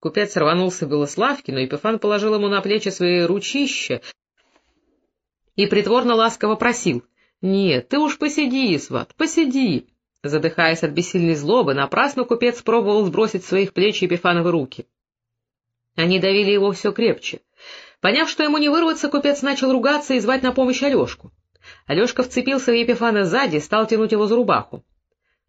Купец рванулся было с лавки, но Епифан положил ему на плечи свои ручища и притворно ласково просил. — Нет, ты уж посиди, сват, посиди. Задыхаясь от бессильной злобы, напрасно купец пробовал сбросить своих плеч Епифановы руки. Они давили его все крепче. Поняв, что ему не вырваться, купец начал ругаться и звать на помощь Алешку. Алешка вцепился в Епифана сзади и стал тянуть его за рубаху. —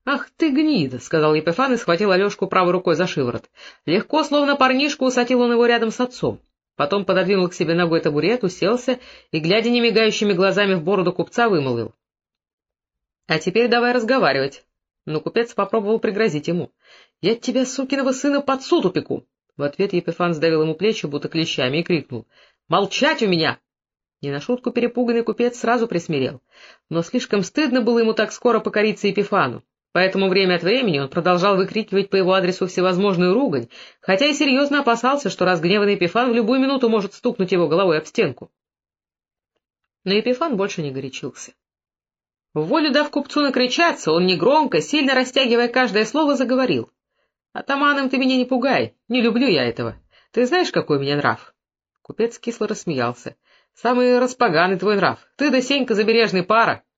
Ах ты, гнида! — сказал Епифан и схватил Алешку правой рукой за шиворот. Легко, словно парнишку, усадил он его рядом с отцом. Потом пододвинул к себе ногой табурет, уселся и, глядя немигающими глазами в бороду купца, вымолвил. — А теперь давай разговаривать. Но купец попробовал пригрозить ему. — Я тебя, сукиного сына, под суд упеку! В ответ Епифан сдавил ему плечи, будто клещами, и крикнул. — Молчать у меня! Не на шутку перепуганный купец сразу присмирел. Но слишком стыдно было ему так скоро покориться Епифану. Поэтому время от времени он продолжал выкрикивать по его адресу всевозможную ругань, хотя и серьезно опасался, что разгневанный Епифан в любую минуту может стукнуть его головой об стенку. Но Епифан больше не горячился. В волю дав купцу накричаться, он негромко, сильно растягивая каждое слово, заговорил. — Атаманом ты меня не пугай, не люблю я этого. Ты знаешь, какой у меня нрав? Купец кисло рассмеялся. — Самый распоганый твой нрав. Ты да Сенька забережный пара. —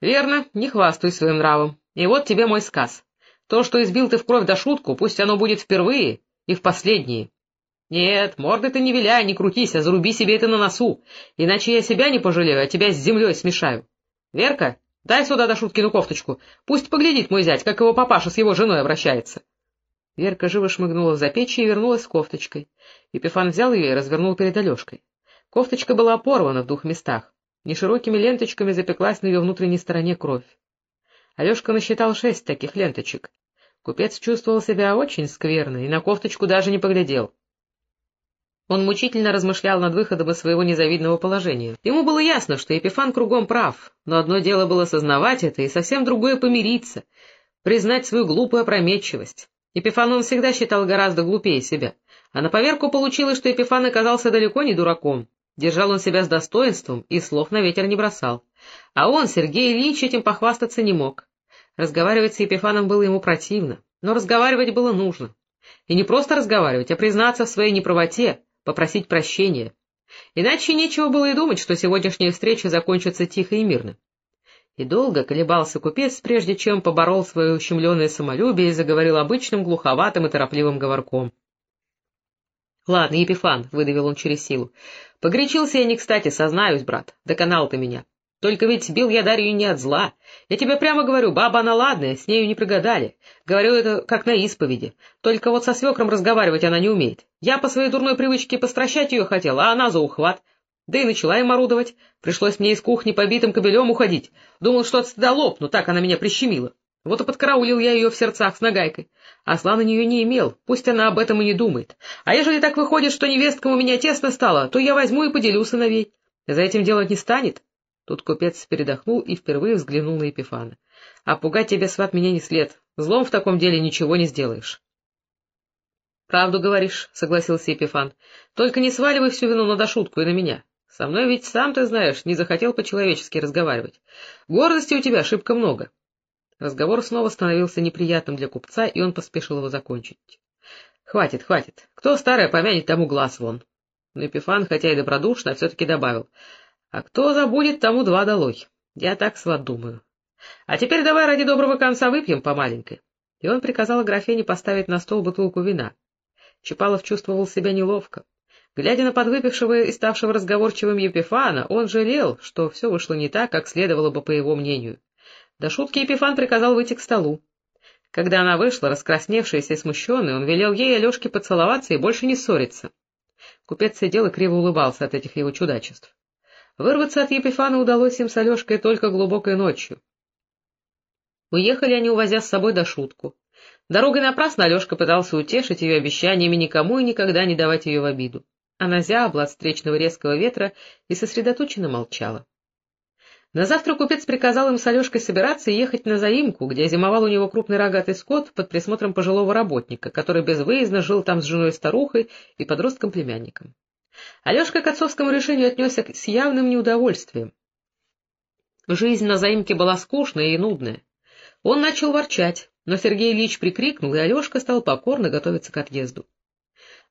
Верно, не хвастуй своим нравом. И вот тебе мой сказ. То, что избил ты в кровь до шутку, пусть оно будет впервые и в последние. Нет, морды ты не виляй, не крутись, а заруби себе это на носу, иначе я себя не пожалею, а тебя с землей смешаю. Верка, дай сюда до шуткину кофточку, пусть поглядит мой зять, как его папаша с его женой обращается. Верка живо шмыгнула в запечье и вернулась с кофточкой. Епифан взял ее и развернул перед Алешкой. Кофточка была порвана в двух местах. Неширокими ленточками запеклась на ее внутренней стороне кровь. Алешка насчитал шесть таких ленточек. Купец чувствовал себя очень скверно и на кофточку даже не поглядел. Он мучительно размышлял над выходом из своего незавидного положения. Ему было ясно, что Епифан кругом прав, но одно дело было сознавать это, и совсем другое — помириться, признать свою глупую опрометчивость. Епифан он всегда считал гораздо глупее себя, а на поверку получилось, что Епифан оказался далеко не дураком. Держал он себя с достоинством и слов на ветер не бросал. А он, Сергей Ильич, этим похвастаться не мог. Разговаривать с Епифаном было ему противно, но разговаривать было нужно. И не просто разговаривать, а признаться в своей неправоте, попросить прощения. Иначе нечего было и думать, что сегодняшняя встреча закончится тихо и мирно. И долго колебался купец, прежде чем поборол свое ущемленное самолюбие и заговорил обычным глуховатым и торопливым говорком. — Ладно, Епифан, — выдавил он через силу, — погорячился я не кстати, сознаюсь, брат, доконал ты меня. Только ведь бил я Дарью не от зла. Я тебе прямо говорю, баба она ладная, с нею не прогадали. Говорю это как на исповеди. Только вот со свекром разговаривать она не умеет. Я по своей дурной привычке постращать ее хотел, а она за ухват. Да и начала им орудовать. Пришлось мне из кухни побитым кобелем уходить. Думал, что от стыда лопну, так она меня прищемила. Вот и подкараулил я ее в сердцах с нагайкой. Осла на нее не имел, пусть она об этом и не думает. А ежели так выходит, что невесткам у меня тесно стало, то я возьму и поделю сыновей. За этим делать не станет. Тут купец передохнул и впервые взглянул на Епифана. — А пугать тебя, сват, меня не след. Злом в таком деле ничего не сделаешь. — Правду говоришь, — согласился Епифан. — Только не сваливай всю вину на дошутку и на меня. Со мной ведь, сам ты знаешь, не захотел по-человечески разговаривать. Гордости у тебя шибко много. Разговор снова становился неприятным для купца, и он поспешил его закончить. — Хватит, хватит. Кто старое помянет, тому глаз вон. Но Епифан, хотя и добродушно, все-таки добавил — а кто забудет, тому два долой. Я так, сват, думаю. А теперь давай ради доброго конца выпьем по маленькой. И он приказал графине поставить на стол бутылку вина. Чапалов чувствовал себя неловко. Глядя на подвыпившего и ставшего разговорчивым Епифана, он жалел, что все вышло не так, как следовало бы по его мнению. До шутки Епифан приказал выйти к столу. Когда она вышла, раскрасневшаяся и смущенная, он велел ей и Алешке поцеловаться и больше не ссориться. Купец сидел и криво улыбался от этих его чудачеств. Вырваться от Епифана удалось им с Алешкой только глубокой ночью. Уехали они, увозя с собой до шутку. Дорогой напрасно Алешка пытался утешить ее обещаниями никому и никогда не давать ее в обиду. Она зябла от встречного резкого ветра и сосредоточенно молчала. На завтра купец приказал им с Алешкой собираться и ехать на заимку, где зимовал у него крупный рогатый скот под присмотром пожилого работника, который безвыездно жил там с женой-старухой и подростком-племянником. Алешка к отцовскому решению отнесся с явным неудовольствием. Жизнь на заимке была скучная и нудная. Он начал ворчать, но Сергей Ильич прикрикнул, и Алешка стал покорно готовиться к отъезду.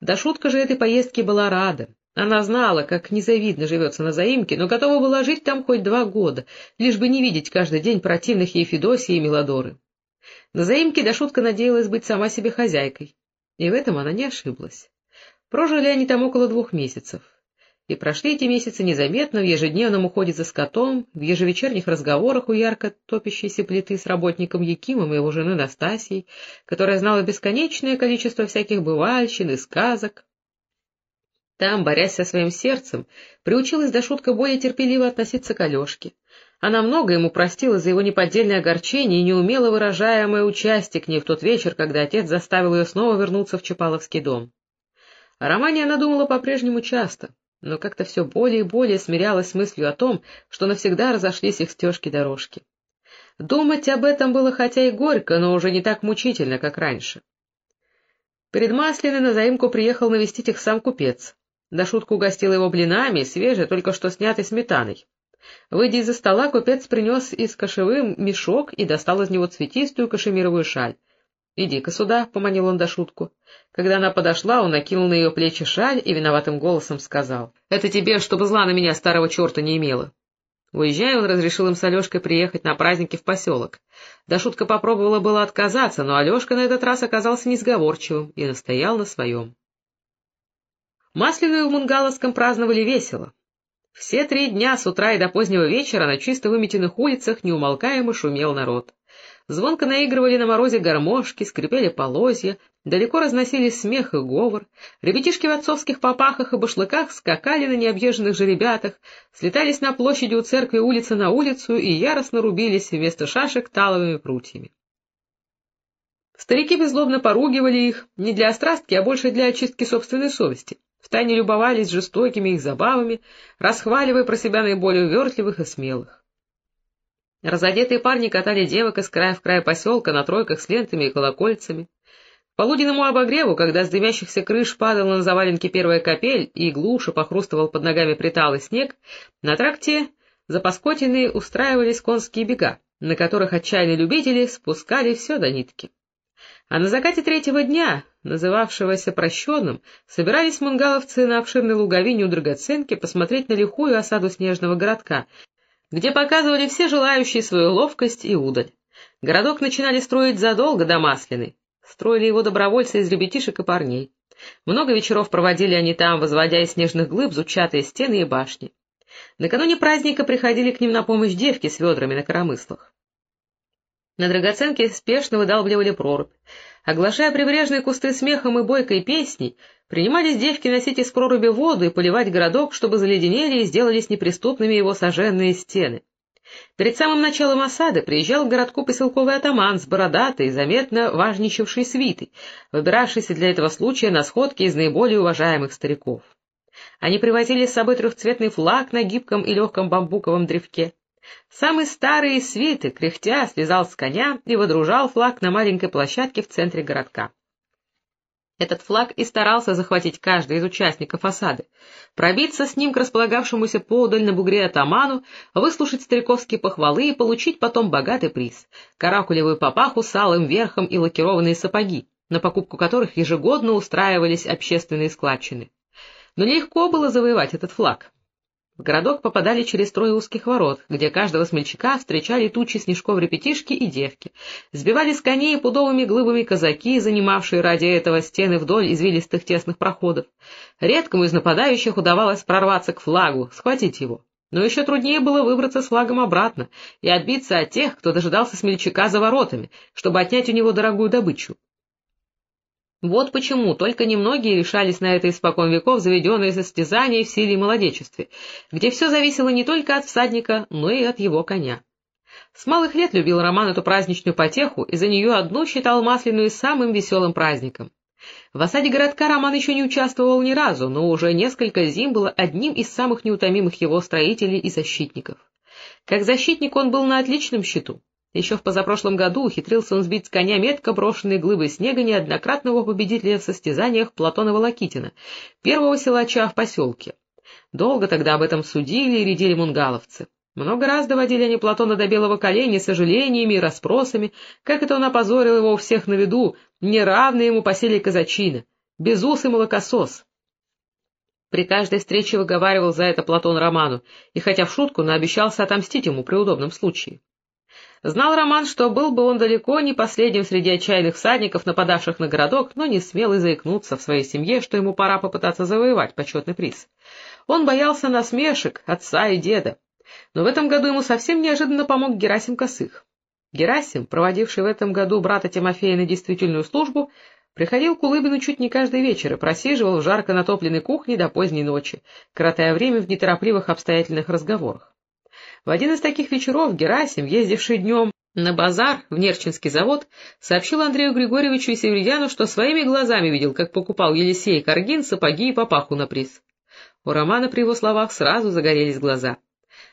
Да шутка же этой поездки была рада. Она знала, как незавидно живется на заимке, но готова была жить там хоть два года, лишь бы не видеть каждый день противных ей Федосии и Мелодоры. На заимке Дашутка надеялась быть сама себе хозяйкой, и в этом она не ошиблась. Прожили они там около двух месяцев. И прошли эти месяцы незаметно в ежедневном уходе за скотом, в ежевечерних разговорах у ярко топящейся плиты с работником Якимом и его женой Настасьей, которая знала бесконечное количество всяких бывальщин и сказок. Там, борясь со своим сердцем, приучилась до шутка более терпеливо относиться к Алешке. Она много ему простила за его неподдельное огорчение и неумело выражаемое участие к ней в тот вечер, когда отец заставил ее снова вернуться в Чапаловский дом. О романе она думала по-прежнему часто, но как-то все более и более смирялась с мыслью о том, что навсегда разошлись их стежки-дорожки. Думать об этом было хотя и горько, но уже не так мучительно, как раньше. Перед Маслиной на заимку приехал навестить их сам купец. До шутку угостил его блинами, свежей, только что снятой сметаной. Выйдя из-за стола, купец принес из кошевым мешок и достал из него цветистую кашемировую шаль. «Иди-ка сюда», — поманил он до шутку. Когда она подошла, он накинул на ее плечи шаль и виноватым голосом сказал. «Это тебе, чтобы зла на меня старого черта не имело». Уезжая, он разрешил им с Алешкой приехать на праздники в поселок. Да шутка попробовала было отказаться, но Алешка на этот раз оказался несговорчивым и настоял на своем. Масляную в Мунгаловском праздновали весело. Все три дня с утра и до позднего вечера на чисто выметенных улицах неумолкаемо шумел народ. Звонко наигрывали на морозе гармошки, скрипели полозья, далеко разносились смех и говор, ребятишки в отцовских попахах и башлыках скакали на необъезженных жеребятах, слетались на площади у церкви улицы на улицу и яростно рубились вместо шашек таловыми прутьями. Старики беззлобно поругивали их, не для острастки, а больше для очистки собственной совести. Втайне любовались жестокими их забавами, расхваливая про себя наиболее увертливых и смелых. Разодетые парни катали девок из края в край поселка на тройках с лентами и колокольцами. К полуденному обогреву, когда с дымящихся крыш падала на заваленки первая капель и глуше похрустывал под ногами приталый снег, на тракте за Паскотиной устраивались конские бега, на которых отчаянные любители спускали все до нитки. А на закате третьего дня, называвшегося прощенным, собирались мунгаловцы на обширной луговине у драгоценки посмотреть на лихую осаду снежного городка, где показывали все желающие свою ловкость и удаль. Городок начинали строить задолго до Масляной. Строили его добровольцы из ребятишек и парней. Много вечеров проводили они там, возводя из снежных глыб зубчатые стены и башни. Накануне праздника приходили к ним на помощь девки с ведрами на коромыслах. На драгоценке спешно выдалбливали прорубь. Оглашая прибрежные кусты смехом и бойкой песней, принимались девки носить из проруби воду и поливать городок, чтобы заледенели и сделались неприступными его сожженные стены. Перед самым началом осады приезжал к городку поселковый атаман с бородатой, заметно важничавшей свитой, выбиравшийся для этого случая на сходки из наиболее уважаемых стариков. Они привозили с собой трехцветный флаг на гибком и легком бамбуковом древке. Самый старый свиты, кряхтя, слезал с коня и водружал флаг на маленькой площадке в центре городка. Этот флаг и старался захватить каждый из участников осады, пробиться с ним к располагавшемуся поодаль на бугре атаману, выслушать стариковские похвалы и получить потом богатый приз — каракулевую папаху с алым верхом и лакированные сапоги, на покупку которых ежегодно устраивались общественные складчины. Но нелегко было завоевать этот флаг. В городок попадали через трое узких ворот, где каждого смельчака встречали тучи снежков-репетишки и девки. Сбивали с коней пудовыми глыбами казаки, занимавшие ради этого стены вдоль извилистых тесных проходов. Редкому из нападающих удавалось прорваться к флагу, схватить его. Но еще труднее было выбраться с флагом обратно и отбиться от тех, кто дожидался смельчака за воротами, чтобы отнять у него дорогую добычу. Вот почему только немногие решались на это испокон веков заведенное состязание в силе и молодечестве, где все зависело не только от всадника, но и от его коня. С малых лет любил Роман эту праздничную потеху, и за нее одну считал Масляную самым веселым праздником. В осаде городка Роман еще не участвовал ни разу, но уже несколько зим был одним из самых неутомимых его строителей и защитников. Как защитник он был на отличном счету. Еще в позапрошлом году ухитрился он сбить с коня метко брошенные глыбы снега неоднократного победителя в состязаниях Платона Волокитина, первого силача в поселке. Долго тогда об этом судили и рядили мунгаловцы. Много раз доводили они Платона до белого коленя сожалениями и расспросами, как это он опозорил его у всех на виду, неравный ему по силе казачина. безусый молокосос. При каждой встрече выговаривал за это Платон Роману, и хотя в шутку, но обещался отомстить ему при удобном случае. Знал Роман, что был бы он далеко не последним среди отчаянных всадников, нападавших на городок, но не смел и заикнуться в своей семье, что ему пора попытаться завоевать почетный приз. Он боялся насмешек отца и деда. Но в этом году ему совсем неожиданно помог Герасим Косых. Герасим, проводивший в этом году брата Тимофея на действительную службу, приходил к Улыбину чуть не каждый вечер и просиживал в жарко натопленной кухне до поздней ночи, коротая время в неторопливых обстоятельных разговорах. В один из таких вечеров Герасим, ездивший днем на базар в Нерчинский завод, сообщил Андрею Григорьевичу и Северьяну, что своими глазами видел, как покупал Елисей Каргин сапоги и папаху на приз. У Романа при его словах сразу загорелись глаза.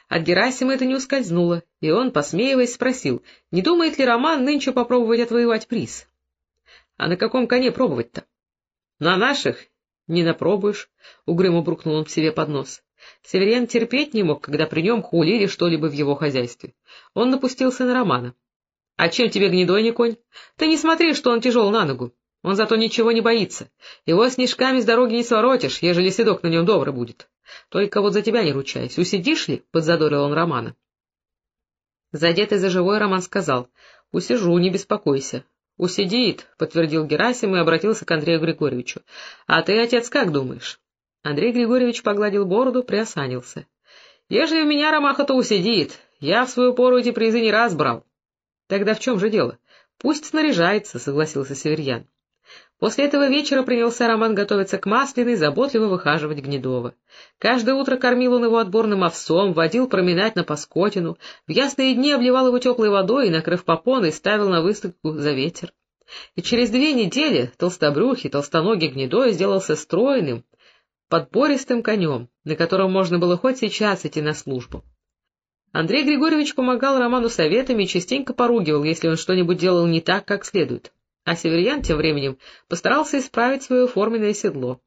От Герасима это не ускользнуло, и он, посмеиваясь, спросил, не думает ли Роман нынче попробовать отвоевать приз. — А на каком коне пробовать-то? — На наших не напробуешь, — угрюмо брукнул он себе под нос. Северян терпеть не мог, когда при нем хулили что-либо в его хозяйстве. Он напустился на Романа. — А чем тебе гнедой не конь? Ты не смотри, что он тяжел на ногу. Он зато ничего не боится. Его снежками с дороги не своротишь, ежели седок на нем добрый будет. Только вот за тебя не ручаюсь. Усидишь ли? — подзадорил он Романа. Задетый за живой Роман сказал. — Усижу, не беспокойся. — Усидит, — подтвердил Герасим и обратился к Андрею Григорьевичу. — А ты, отец, как думаешь? Андрей Григорьевич погладил бороду, приосанился. — Ежели у меня ромаха, то усидит. Я в свою пору эти призы не раз брал. — Тогда в чем же дело? — Пусть снаряжается, — согласился Северьян. После этого вечера принялся Роман готовиться к Масляной, заботливо выхаживать Гнедова. Каждое утро кормил он его отборным овсом, водил проминать на Паскотину, в ясные дни обливал его теплой водой и, накрыв попоной, ставил на выставку за ветер. И через две недели толстобрюхий, толстоногий Гнедой сделался стройным, подбористым конем, на котором можно было хоть сейчас идти на службу. Андрей Григорьевич помогал Роману советами и частенько поругивал, если он что-нибудь делал не так, как следует. А Северьян тем временем постарался исправить свое форменное седло.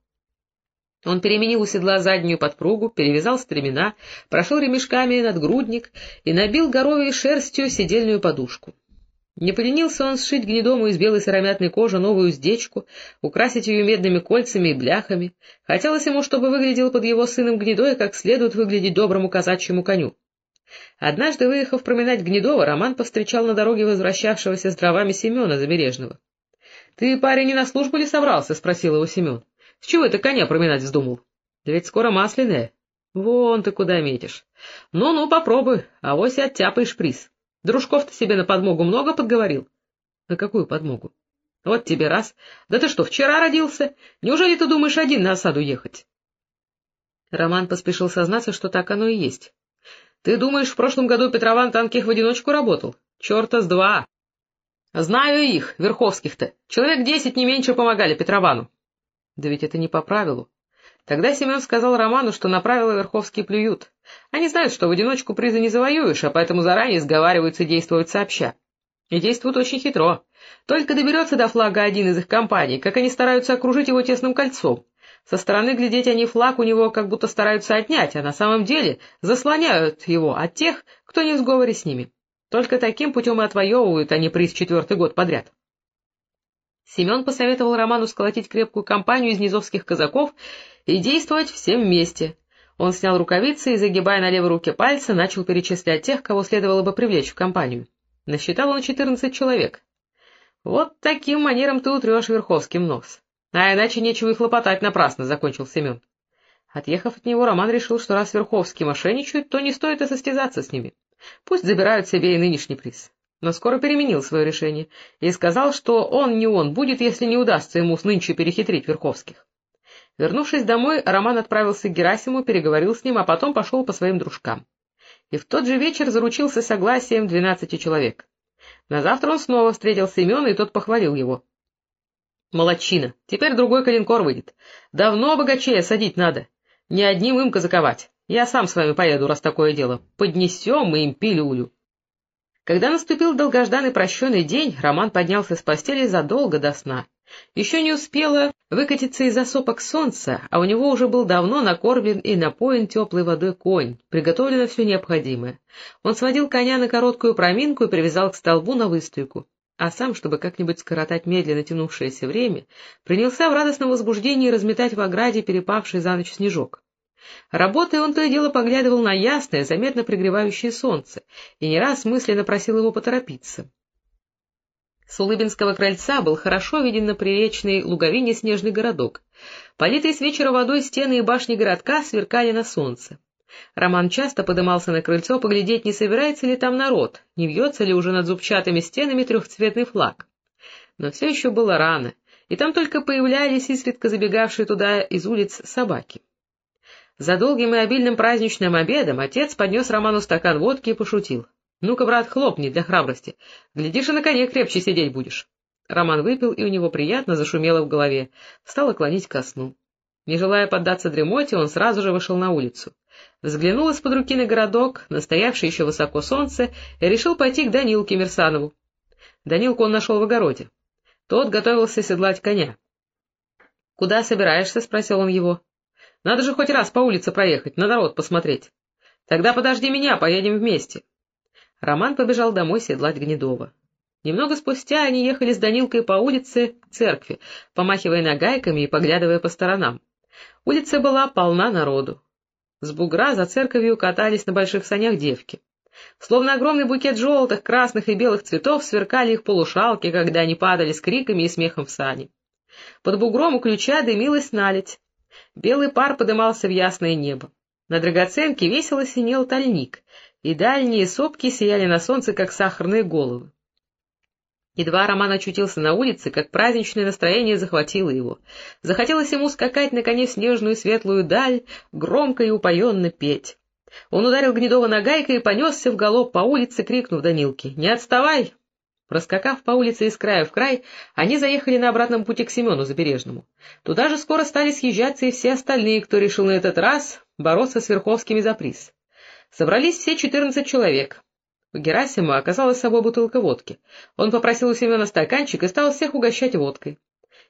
Он переменил у седла заднюю подпругу, перевязал стремена, прошел ремешками надгрудник и набил горовой шерстью седельную подушку. Не поленился он сшить гнедому из белой сыромятной кожи новую уздечку, украсить ее медными кольцами и бляхами. Хотелось ему, чтобы выглядел под его сыном гнедой, как следует выглядеть доброму казачьему коню. Однажды, выехав проминать Гнедова, Роман повстречал на дороге возвращавшегося с дровами Семена Забережного. — Ты, парень, не на службу ли собрался? — спросил его Семен. — С чего ты коня проминать вздумал? — Да ведь скоро масляная. — Вон ты куда метишь. Ну — попробуй, авось и оттяпаешь приз. Дружков-то себе на подмогу много подговорил? — На какую подмогу? — Вот тебе раз. Да ты что, вчера родился? Неужели ты думаешь один на осаду ехать? Роман поспешил сознаться, что так оно и есть. — Ты думаешь, в прошлом году Петрован Танких в одиночку работал? Черта с два! — Знаю их, Верховских-то. Человек десять не меньше помогали Петровану. — Да ведь это не по правилу. Тогда Семен сказал Роману, что на правила Верховские плюют. Они знают, что в одиночку призы не завоюешь, а поэтому заранее сговариваются действовать сообща. И действуют очень хитро. Только доберется до флага один из их компаний, как они стараются окружить его тесным кольцом. Со стороны глядеть они флаг у него как будто стараются отнять, а на самом деле заслоняют его от тех, кто не в сговоре с ними. Только таким путем и отвоевывают они приз четвертый год подряд. Семен посоветовал Роману сколотить крепкую компанию из низовских казаков и действовать всем вместе. Он снял рукавицы и, загибая на левой руке пальцы, начал перечислять тех, кого следовало бы привлечь в компанию. Насчитал он четырнадцать человек. Вот таким манером ты утрешь Верховским нос. А иначе нечего и хлопотать напрасно, — закончил Семен. Отъехав от него, Роман решил, что раз Верховские мошенничают, то не стоит и состязаться с ними. Пусть забирают себе и нынешний приз но скоро переменил свое решение и сказал, что он не он будет, если не удастся ему нынче перехитрить Верховских. Вернувшись домой, Роман отправился к Герасиму, переговорил с ним, а потом пошел по своим дружкам. И в тот же вечер заручился согласием двенадцати человек. На завтра он снова встретил Семена, и тот похвалил его. — Молодчина, теперь другой калинкор выйдет. Давно богачея садить надо. Не одним им казаковать. Я сам с вами поеду, раз такое дело. Поднесем мы им пилюлю. Когда наступил долгожданный прощенный день, Роман поднялся с постели задолго до сна. Еще не успела выкатиться из осопок солнца, а у него уже был давно накормлен и напоен теплой водой конь, приготовлено все необходимое. Он сводил коня на короткую проминку и привязал к столбу на выстойку. а сам, чтобы как-нибудь скоротать медленно тянувшееся время, принялся в радостном возбуждении разметать в ограде перепавший за ночь снежок. Работая, он то и дело поглядывал на ясное, заметно пригревающее солнце, и не раз мысленно просил его поторопиться. С Улыбинского крыльца был хорошо виден на приречной луговине снежный городок. Политые с вечера водой стены и башни городка сверкали на солнце. Роман часто подымался на крыльцо поглядеть, не собирается ли там народ, не вьется ли уже над зубчатыми стенами трехцветный флаг. Но все еще было рано, и там только появлялись изредка забегавшие туда из улиц собаки. За долгим и обильным праздничным обедом отец поднес Роману стакан водки и пошутил. — Ну-ка, брат, хлопни для храбрости. Глядишь, и на коне крепче сидеть будешь. Роман выпил, и у него приятно зашумело в голове. Стало клонить ко сну. Не желая поддаться дремоте, он сразу же вышел на улицу. Взглянул из-под руки на городок, настоявший еще высоко солнце, и решил пойти к Данилке Мерсанову. Данилку он нашел в огороде. Тот готовился седлать коня. — Куда собираешься? — спросил он его. — Надо же хоть раз по улице проехать, на народ посмотреть. — Тогда подожди меня, поедем вместе. Роман побежал домой седлать Гнедова. Немного спустя они ехали с Данилкой по улице к церкви, помахивая нагайками и поглядывая по сторонам. Улица была полна народу. С бугра за церковью катались на больших санях девки. Словно огромный букет желтых, красных и белых цветов сверкали их полушалки, когда они падали с криками и смехом в сани. Под бугром у ключа дымилась наледь. Белый пар подымался в ясное небо. На драгоценке весело синел тальник, и дальние сопки сияли на солнце, как сахарные головы. Едва Роман очутился на улице, как праздничное настроение захватило его. Захотелось ему скакать на коне снежную светлую даль, громко и упоенно петь. Он ударил Гнедова нагайкой и понесся в галоп по улице, крикнув Данилке «Не отставай!». Проскакав по улице из края в край, они заехали на обратном пути к Семену Забережному. Туда же скоро стали съезжаться и все остальные, кто решил на этот раз бороться с Верховскими за приз. Собрались все четырнадцать человек. У Герасима оказалась с собой бутылка водки. Он попросил у Семена стаканчик и стал всех угощать водкой.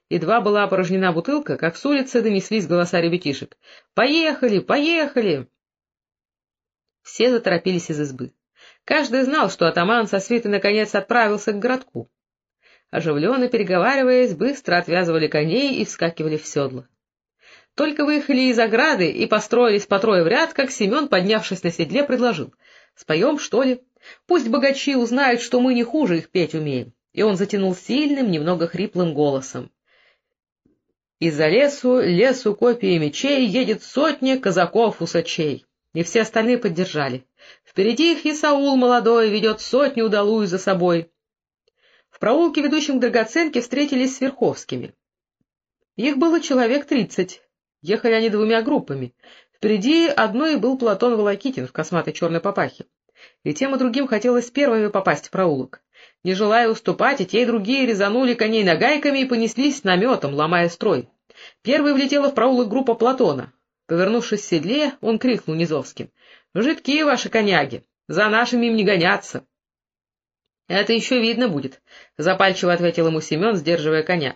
Едва была опорожнена бутылка, как с улицы донеслись голоса ребятишек. «Поехали! Поехали!» Все заторопились из избы. Каждый знал, что атаман со свитой наконец отправился к городку. Оживленно переговариваясь, быстро отвязывали коней и вскакивали в седло. Только выехали из ограды и построились по трое в ряд, как Семен, поднявшись на седле, предложил. — Споем, что ли? Пусть богачи узнают, что мы не хуже их петь умеем. И он затянул сильным, немного хриплым голосом. Из-за лесу, лесу копии мечей едет сотня казаков-усачей. И все остальные поддержали. Впереди их и Саул молодой ведет сотню удалую за собой. В проулке, ведущем к драгоценке, встретились с Верховскими. Их было человек тридцать. Ехали они двумя группами. Впереди одной был Платон Волокитин в косматой черной папахе. И тем и другим хотелось первыми попасть в проулок. Не желая уступать, и те, и другие резанули коней нагайками и понеслись наметом, ломая строй. Первой влетела в проулок группа Платона. Повернувшись в седле, он крикнул Низовским. — Жидкие ваши коняги! За нашими им не гоняться! — Это еще видно будет, — запальчиво ответил ему Семен, сдерживая коня.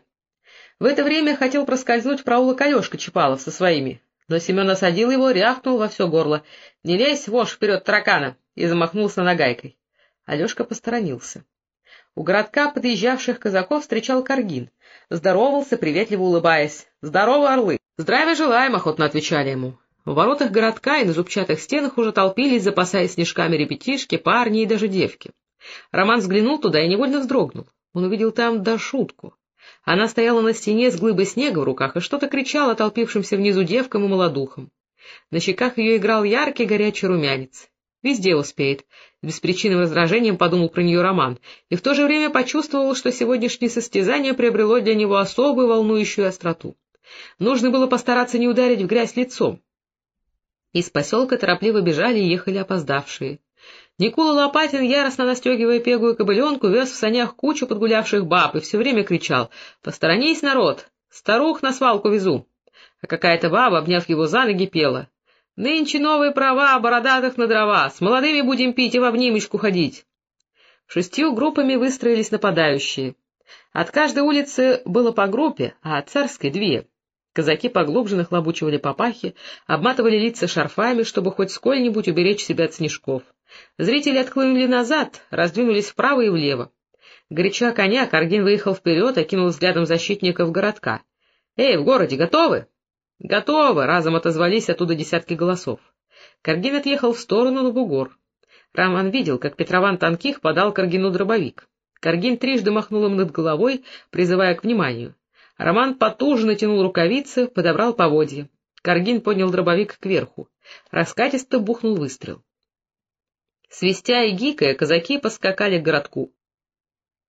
В это время хотел проскользнуть в проулок Алешка Чапалов со своими, но Семен осадил его, рявкнул во все горло. — Не лезь, вошь, вперед таракана! и замахнулся нагайкой. Алешка посторонился. У городка подъезжавших казаков встречал Каргин. Здоровался, приветливо улыбаясь. — Здорово, орлы! — Здравия желаем, — охотно отвечали ему. В воротах городка и на зубчатых стенах уже толпились, запасаясь снежками ребятишки, парни и даже девки. Роман взглянул туда и невольно вздрогнул. Он увидел там Дашутку. Она стояла на стене с глыбой снега в руках и что-то кричала толпившимся внизу девкам и молодухам. На щеках ее играл яркий горячий румянец. Везде успеет. С беспричинным раздражением подумал про нее Роман, и в то же время почувствовал, что сегодняшнее состязание приобрело для него особую волнующую остроту. Нужно было постараться не ударить в грязь лицом. Из поселка торопливо бежали и ехали опоздавшие. Никула Лопатин, яростно настегивая пегую кобыленку, вез в санях кучу подгулявших баб и все время кричал «Посторонись, народ! Старух на свалку везу!» А какая-то баба, обняв его за ноги, пела Нынче новые права, бородатых на дрова, с молодыми будем пить и в обнимочку ходить. Шестью группами выстроились нападающие. От каждой улицы было по группе, а от царской — две. Казаки поглубже нахлобучивали папахи, обматывали лица шарфами, чтобы хоть сколь-нибудь уберечь себя от снежков. Зрители отклонили назад, раздвинулись вправо и влево. Горяча коня, Каргин выехал вперед и кинул взглядом защитников городка. — Эй, в городе готовы? — Готовы! — разом отозвались оттуда десятки голосов. Каргин отъехал в сторону на бугор. Роман видел, как Петрован Танких подал Каргину дробовик. Каргин трижды махнул им над головой, призывая к вниманию. Роман потужно тянул рукавицы, подобрал поводья. Каргин поднял дробовик кверху. Раскатисто бухнул выстрел. Свистя и гикая, казаки поскакали к городку.